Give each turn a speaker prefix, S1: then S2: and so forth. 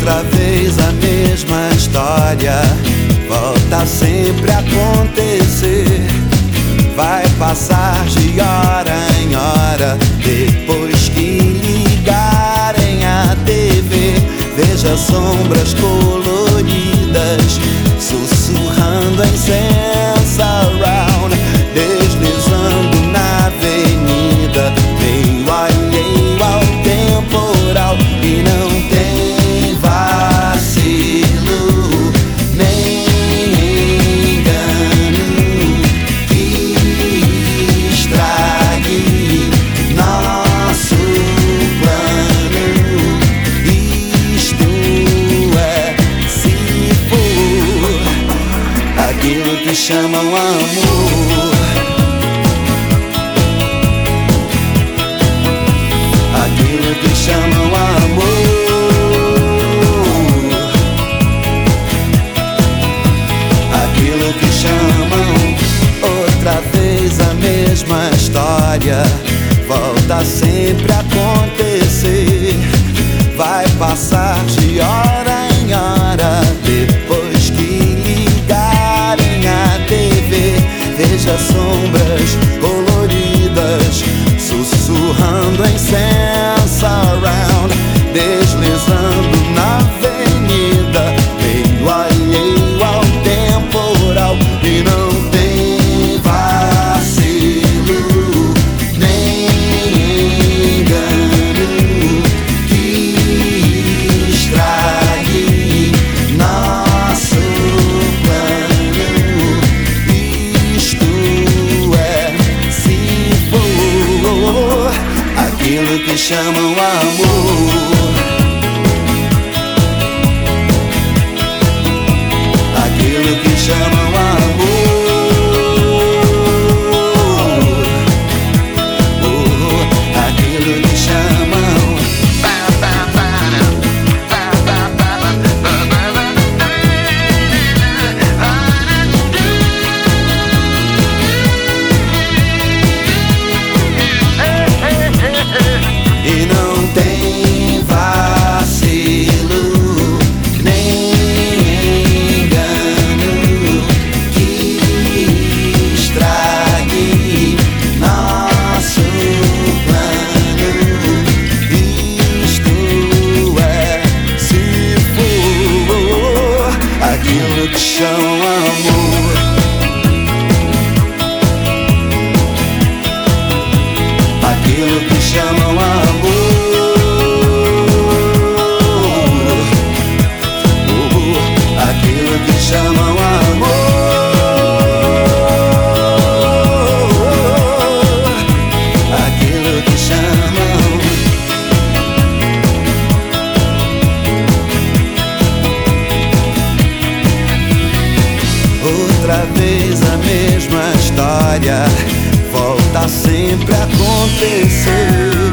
S1: outra vez a mesma história. Volta sempre a acontecer. Vai passar de hora em hora. Depois que ligarem a TV, veja sombras coloridas sussurrando em chamam amor. Aquilo que chamam amor. Aquilo que chamam outra vez a mesma história. Volta sempre a acontecer. Vai passar de hora em aquilo que chamam amor. Outra vez a mesma história volta sempre a acontecer.